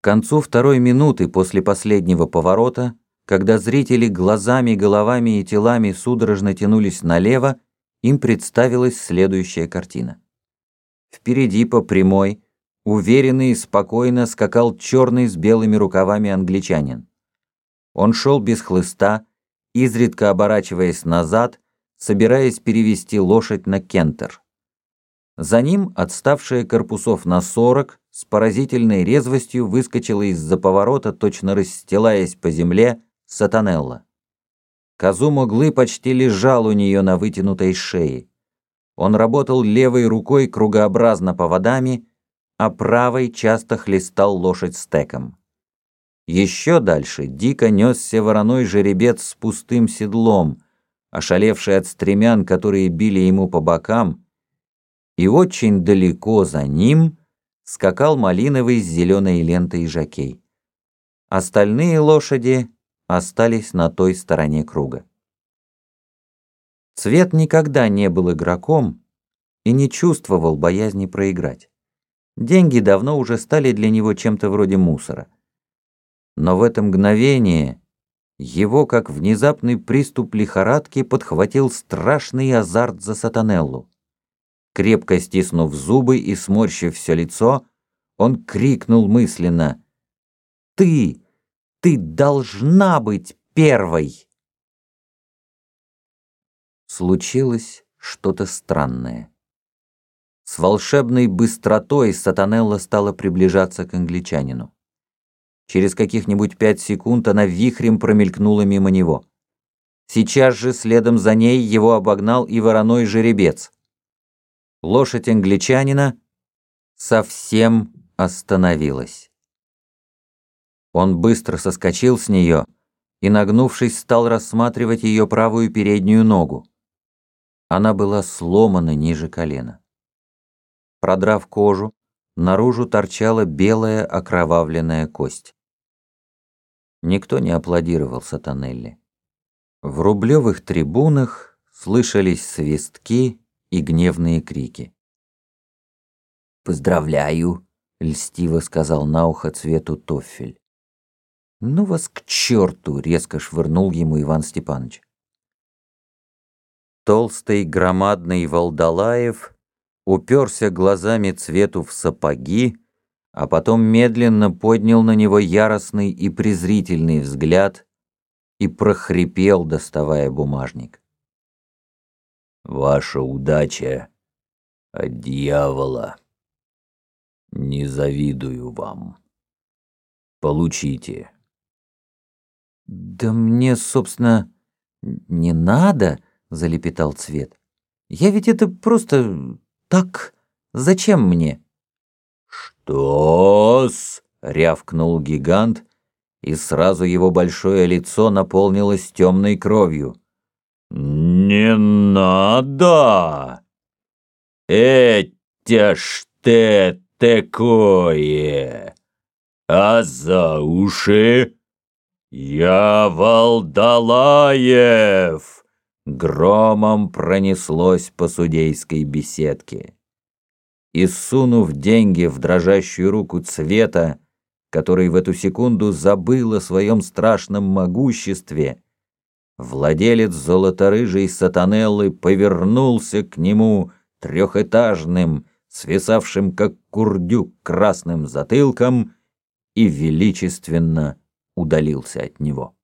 К концу второй минуты после последнего поворота, когда зрители глазами, головами и телами судорожно тянулись налево, им представилась следующая картина. Впереди по прямой, уверенно и спокойно скакал черный с белыми рукавами англичанин. Он шел без хлыста, изредка оборачиваясь назад, собираясь перевести лошадь на кентер. За ним отставшая корпусов на сорок с поразительной резвостью выскочила из-за поворота, точно расстилаясь по земле, Сатанелла. Казумо Глы почти лежал у нее на вытянутой шее. Он работал левой рукой кругообразно поводами, а правой часто хлестал лошадь стеком. Еще дальше дико несся вороной жеребец с пустым седлом, ошалевший от стремян, которые били ему по бокам, и очень далеко за ним скакал малиновый с зеленой лентой жакей. Остальные лошади остались на той стороне круга. Цвет никогда не был игроком и не чувствовал боязни проиграть. Деньги давно уже стали для него чем-то вроде мусора. Но в это мгновение его, как внезапный приступ лихорадки, подхватил страшный азарт за сатанеллу. Крепко стиснув зубы и сморщив все лицо, он крикнул мысленно «Ты! Ты должна быть первой!» Случилось что-то странное. С волшебной быстротой Сатанелла стала приближаться к англичанину. Через каких-нибудь пять секунд она вихрем промелькнула мимо него. Сейчас же следом за ней его обогнал и вороной жеребец лошадь англичанина совсем остановилась. Он быстро соскочил с нее и, нагнувшись, стал рассматривать ее правую переднюю ногу. Она была сломана ниже колена. Продрав кожу, наружу торчала белая окровавленная кость. Никто не аплодировал Сатанелли. В рублевых трибунах слышались свистки и гневные крики. «Поздравляю!» — льстиво сказал на ухо цвету Тофель. «Ну вас к черту!» — резко швырнул ему Иван Степанович. Толстый громадный Волдалаев уперся глазами цвету в сапоги, а потом медленно поднял на него яростный и презрительный взгляд и прохрипел, доставая бумажник. Ваша удача от дьявола. Не завидую вам. Получите. Да мне, собственно, не надо, залепетал Цвет. Я ведь это просто так. Зачем мне? Что-с? рявкнул гигант, и сразу его большое лицо наполнилось темной кровью. «Не надо! Это что такое? А за уши? Я Валдалаев!» Громом пронеслось по судейской беседке. И сунув деньги в дрожащую руку цвета, который в эту секунду забыл о своем страшном могуществе, Владелец золоторыжей сатанеллы повернулся к нему трехэтажным, свисавшим как курдюк красным затылком и величественно удалился от него.